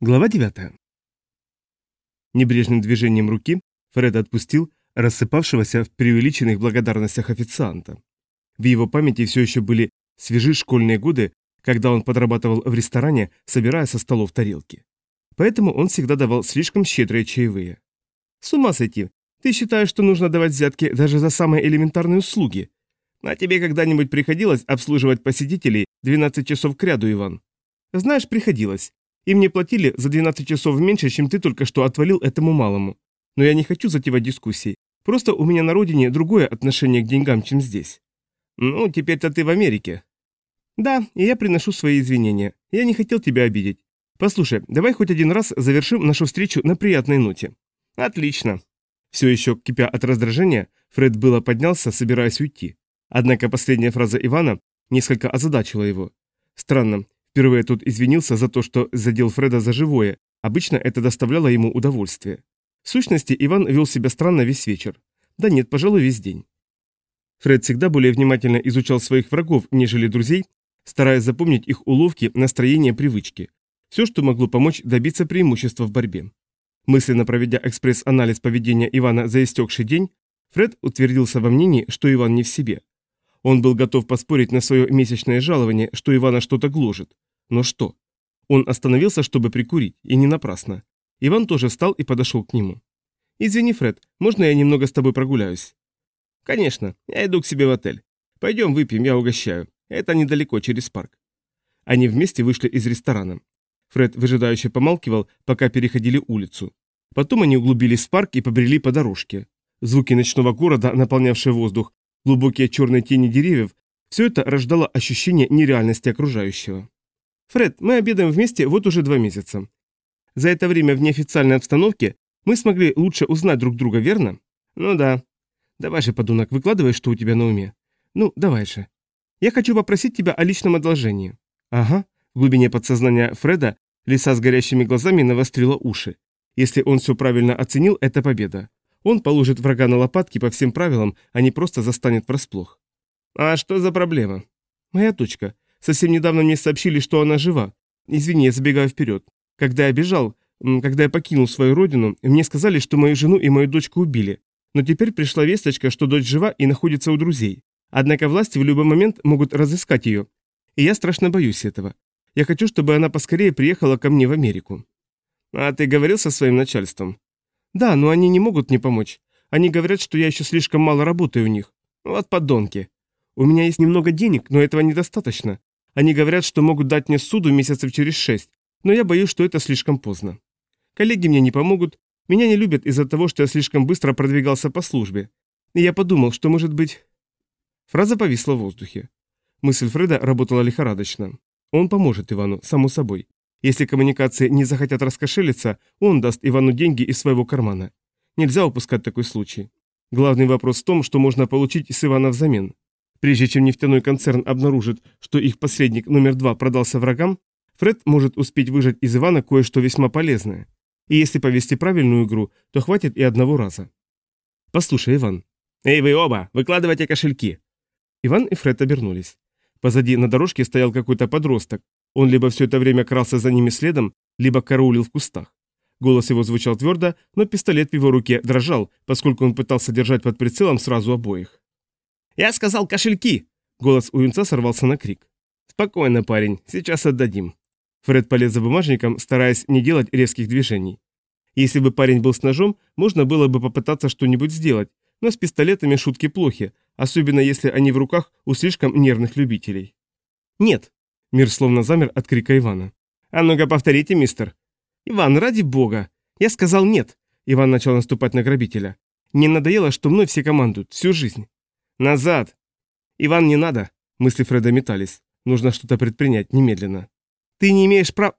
Глава 9. Небрежным движением руки Фред отпустил рассыпавшегося в преувеличенных благодарностях официанта. В его памяти все еще были свежи школьные годы, когда он подрабатывал в ресторане, собирая со столов тарелки. Поэтому он всегда давал слишком щедрые чаевые. «С ума сойти! Ты считаешь, что нужно давать взятки даже за самые элементарные услуги? А тебе когда-нибудь приходилось обслуживать посетителей 12 часов к ряду, Иван?» «Знаешь, приходилось. И мне платили за 12 часов меньше, чем ты только что отвалил этому малому. Но я не хочу затевать дискуссий. Просто у меня на родине другое отношение к деньгам, чем здесь. Ну, теперь-то ты в Америке. Да, и я приношу свои извинения. Я не хотел тебя обидеть. Послушай, давай хоть один раз завершим нашу встречу на приятной ноте. Отлично. Все еще кипя от раздражения, Фред было поднялся, собираясь уйти. Однако последняя фраза Ивана несколько озадачила его. Странно, Впервые тут извинился за то, что задел Фреда за живое. Обычно это доставляло ему удовольствие. В сущности, Иван вел себя странно весь вечер. Да нет, пожалуй, весь день. Фред всегда более внимательно изучал своих врагов, нежели друзей, стараясь запомнить их уловки, настроение, привычки. Все, что могло помочь добиться преимущества в борьбе. Мысленно проведя экспресс-анализ поведения Ивана за истекший день, Фред утвердился во мнении, что Иван не в себе. Он был готов поспорить на свое месячное жалование, что Ивана что-то гложет. Но что? Он остановился, чтобы прикурить, и не напрасно. Иван тоже встал и подошел к нему. «Извини, Фред, можно я немного с тобой прогуляюсь?» «Конечно, я иду к себе в отель. Пойдем выпьем, я угощаю. Это недалеко, через парк». Они вместе вышли из ресторана. Фред выжидающе помалкивал, пока переходили улицу. Потом они углубились в парк и побрели по дорожке. Звуки ночного города, наполнявшие воздух, глубокие черные тени деревьев, все это рождало ощущение нереальности окружающего. Фред, мы обедаем вместе вот уже два месяца. За это время в неофициальной обстановке мы смогли лучше узнать друг друга, верно? Ну да. Давай же, подунок, выкладывай, что у тебя на уме. Ну, давай же. Я хочу попросить тебя о личном одолжении. Ага. В глубине подсознания Фреда лиса с горящими глазами навострила уши. Если он все правильно оценил, это победа. Он положит врага на лопатки по всем правилам, а не просто застанет врасплох. А что за проблема? Моя дочка. Совсем недавно мне сообщили, что она жива. Извини, я забегаю вперед. Когда я бежал, когда я покинул свою родину, мне сказали, что мою жену и мою дочку убили. Но теперь пришла весточка, что дочь жива и находится у друзей. Однако власти в любой момент могут разыскать ее. И я страшно боюсь этого. Я хочу, чтобы она поскорее приехала ко мне в Америку. А ты говорил со своим начальством? Да, но они не могут мне помочь. Они говорят, что я еще слишком мало работаю у них. Вот подонки. У меня есть немного денег, но этого недостаточно. Они говорят, что могут дать мне суду месяцев через шесть, но я боюсь, что это слишком поздно. Коллеги мне не помогут, меня не любят из-за того, что я слишком быстро продвигался по службе. И я подумал, что, может быть... Фраза повисла в воздухе. Мысль Фреда работала лихорадочно. Он поможет Ивану, само собой. Если коммуникации не захотят раскошелиться, он даст Ивану деньги из своего кармана. Нельзя упускать такой случай. Главный вопрос в том, что можно получить с Ивана взамен. Прежде чем нефтяной концерн обнаружит, что их посредник номер два продался врагам, Фред может успеть выжать из Ивана кое-что весьма полезное. И если повести правильную игру, то хватит и одного раза. Послушай, Иван. Эй, вы оба, выкладывайте кошельки. Иван и Фред обернулись. Позади на дорожке стоял какой-то подросток. Он либо все это время крался за ними следом, либо караулил в кустах. Голос его звучал твердо, но пистолет в его руке дрожал, поскольку он пытался держать под прицелом сразу обоих. «Я сказал кошельки!» Голос у юнца сорвался на крик. «Спокойно, парень, сейчас отдадим». Фред полез за бумажником, стараясь не делать резких движений. Если бы парень был с ножом, можно было бы попытаться что-нибудь сделать, но с пистолетами шутки плохи, особенно если они в руках у слишком нервных любителей. «Нет!» Мир словно замер от крика Ивана. «А ну-ка повторите, мистер!» «Иван, ради бога!» «Я сказал нет!» Иван начал наступать на грабителя. «Не надоело, что мной все командуют, всю жизнь!» «Назад!» «Иван, не надо!» Мысли Фреда метались. Нужно что-то предпринять немедленно. «Ты не имеешь прав...»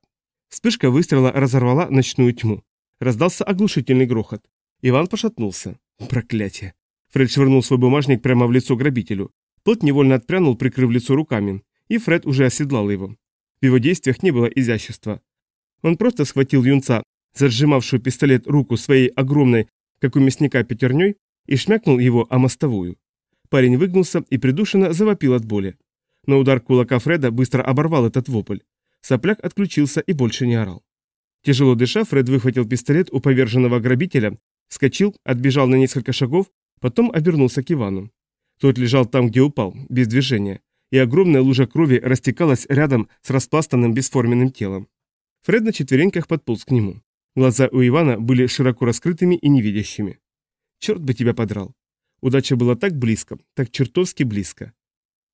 Вспышка выстрела разорвала ночную тьму. Раздался оглушительный грохот. Иван пошатнулся. Проклятие. Фред швырнул свой бумажник прямо в лицо грабителю. Тот невольно отпрянул, прикрыв лицо руками. И Фред уже оседлал его. В его действиях не было изящества. Он просто схватил юнца, зажимавшую пистолет руку своей огромной, как у мясника, пятерней, и шмякнул его о мостовую. Парень выгнулся и придушенно завопил от боли. Но удар кулака Фреда быстро оборвал этот вопль. Сопляк отключился и больше не орал. Тяжело дыша, Фред выхватил пистолет у поверженного грабителя, вскочил, отбежал на несколько шагов, потом обернулся к Ивану. Тот лежал там, где упал, без движения, и огромная лужа крови растекалась рядом с распластанным бесформенным телом. Фред на четвереньках подполз к нему. Глаза у Ивана были широко раскрытыми и невидящими. Черт бы тебя подрал. Удача была так близко, так чертовски близко.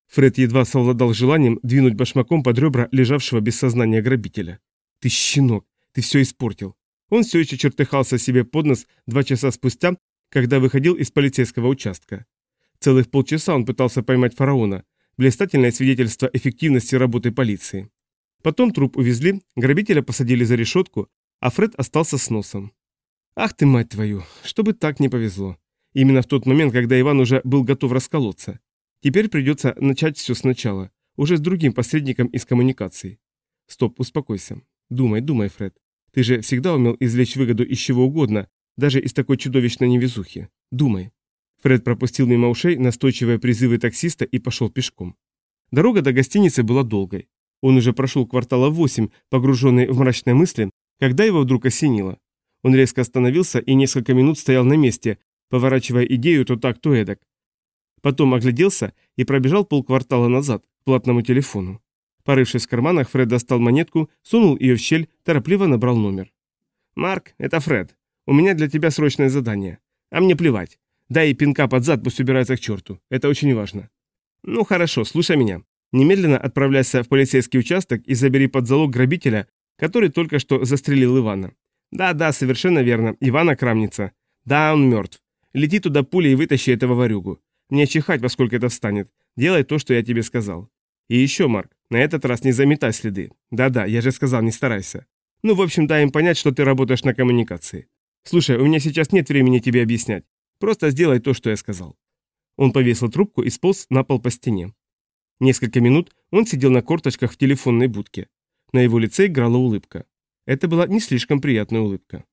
Фред едва совладал желанием двинуть башмаком под ребра лежавшего без сознания грабителя. «Ты щенок! Ты все испортил!» Он все еще чертыхался себе под нос два часа спустя, когда выходил из полицейского участка. Целых полчаса он пытался поймать фараона, блистательное свидетельство эффективности работы полиции. Потом труп увезли, грабителя посадили за решетку, а Фред остался с носом. Ах ты, мать твою, чтобы так не повезло. Именно в тот момент, когда Иван уже был готов расколоться. Теперь придется начать все сначала, уже с другим посредником из коммуникаций. Стоп, успокойся. Думай, думай, Фред. Ты же всегда умел извлечь выгоду из чего угодно, даже из такой чудовищной невезухи. Думай. Фред пропустил мимо ушей настойчивые призывы таксиста и пошел пешком. Дорога до гостиницы была долгой. Он уже прошел квартала восемь, погруженный в мрачные мысли, когда его вдруг осенило. Он резко остановился и несколько минут стоял на месте, поворачивая идею то так, то эдак. Потом огляделся и пробежал полквартала назад, к платному телефону. Порывшись в карманах, Фред достал монетку, сунул ее в щель, торопливо набрал номер. «Марк, это Фред. У меня для тебя срочное задание. А мне плевать. Дай ей пинка под зад, пусть убирается к черту. Это очень важно». «Ну хорошо, слушай меня. Немедленно отправляйся в полицейский участок и забери под залог грабителя, который только что застрелил Ивана. Да-да, совершенно верно, Ивана Крамница. Да, он мертв. Лети туда пулей и вытащи этого ворюгу. Мне чихать, во сколько это встанет. Делай то, что я тебе сказал. И еще, Марк, на этот раз не заметай следы. Да-да, я же сказал, не старайся. Ну, в общем, дай им понять, что ты работаешь на коммуникации. Слушай, у меня сейчас нет времени тебе объяснять. Просто сделай то, что я сказал. Он повесил трубку и сполз на пол по стене. Несколько минут он сидел на корточках в телефонной будке. На его лице играла улыбка. Это была не слишком приятная улыбка.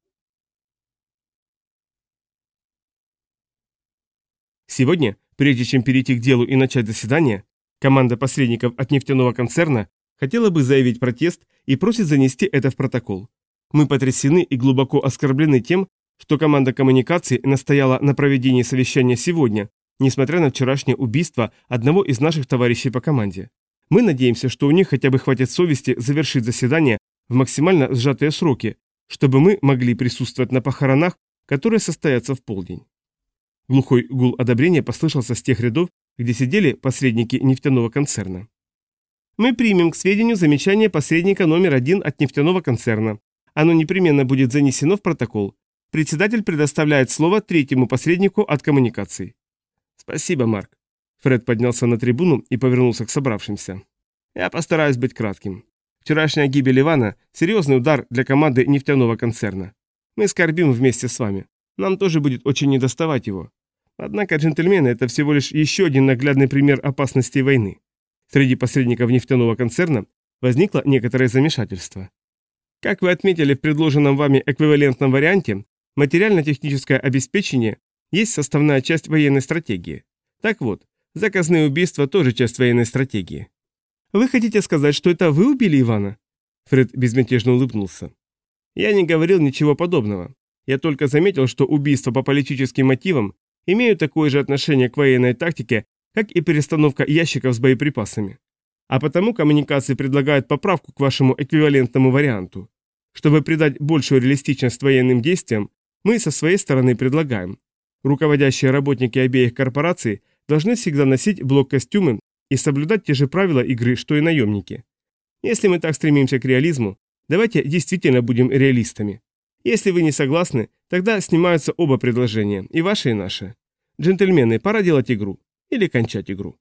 Сегодня, прежде чем перейти к делу и начать заседание, команда посредников от нефтяного концерна хотела бы заявить протест и просит занести это в протокол. Мы потрясены и глубоко оскорблены тем, что команда коммуникаций настояла на проведении совещания сегодня, несмотря на вчерашнее убийство одного из наших товарищей по команде. Мы надеемся, что у них хотя бы хватит совести завершить заседание в максимально сжатые сроки, чтобы мы могли присутствовать на похоронах, которые состоятся в полдень. Глухой гул одобрения послышался с тех рядов, где сидели посредники нефтяного концерна. Мы примем к сведению замечание посредника номер один от нефтяного концерна. Оно непременно будет занесено в протокол. Председатель предоставляет слово третьему посреднику от коммуникаций. Спасибо, Марк. Фред поднялся на трибуну и повернулся к собравшимся. Я постараюсь быть кратким. Вчерашняя гибель Ивана – серьезный удар для команды нефтяного концерна. Мы скорбим вместе с вами. Нам тоже будет очень недоставать его. Однако, джентльмены, это всего лишь еще один наглядный пример опасности войны. Среди посредников нефтяного концерна возникло некоторое замешательство. Как вы отметили в предложенном вами эквивалентном варианте, материально-техническое обеспечение есть составная часть военной стратегии. Так вот, заказные убийства тоже часть военной стратегии. «Вы хотите сказать, что это вы убили Ивана?» Фред безмятежно улыбнулся. «Я не говорил ничего подобного. Я только заметил, что убийства по политическим мотивам имеют такое же отношение к военной тактике, как и перестановка ящиков с боеприпасами. А потому коммуникации предлагают поправку к вашему эквивалентному варианту. Чтобы придать большую реалистичность военным действиям, мы со своей стороны предлагаем. Руководящие работники обеих корпораций должны всегда носить блок-костюмы и соблюдать те же правила игры, что и наемники. Если мы так стремимся к реализму, давайте действительно будем реалистами. Если вы не согласны, тогда снимаются оба предложения, и ваше, и наше. Джентльмены, пора делать игру. Или кончать игру.